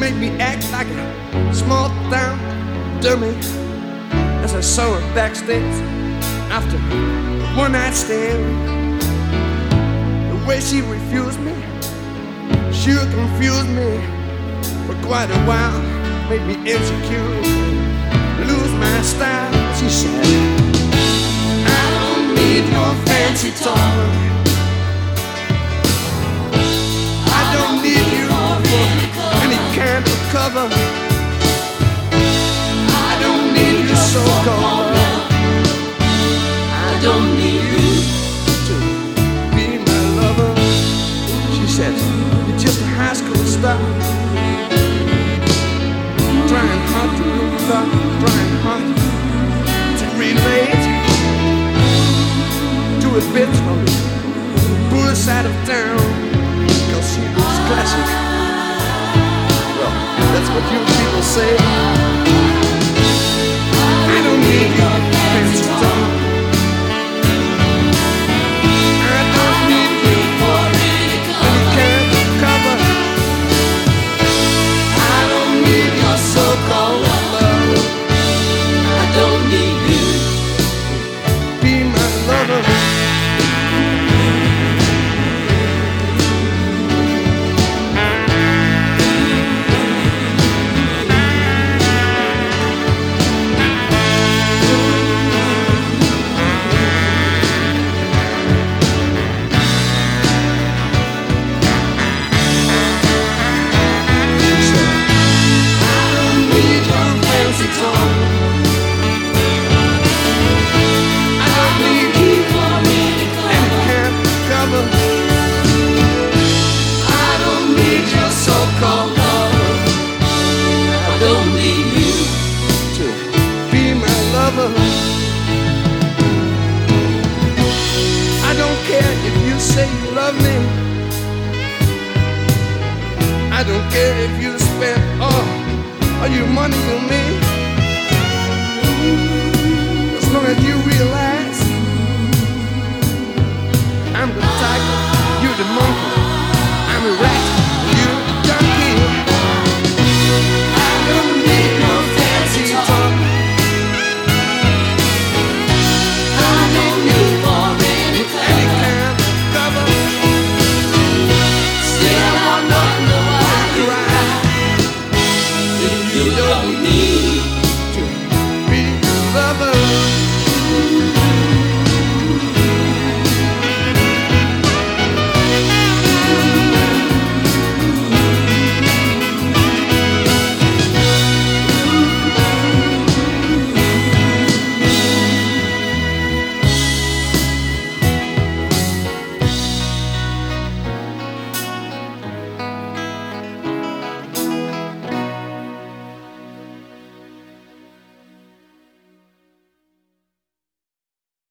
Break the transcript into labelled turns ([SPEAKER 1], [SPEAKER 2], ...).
[SPEAKER 1] she made me act like a small town dummy as I saw her backstage after one night stand. The way she refused me sure confused me for quite a while, made me insecure, cover. I don't need your so-called love. I don't need you to be my lover. She said, You're just a high school star. Trying hard to look up, trying hard to relate to a bit from the side of town. Cause she looks classic. Say. Don't need you to be my lover. I don't care if you say you love me. I don't care if you spend all, all your money on me. As long as you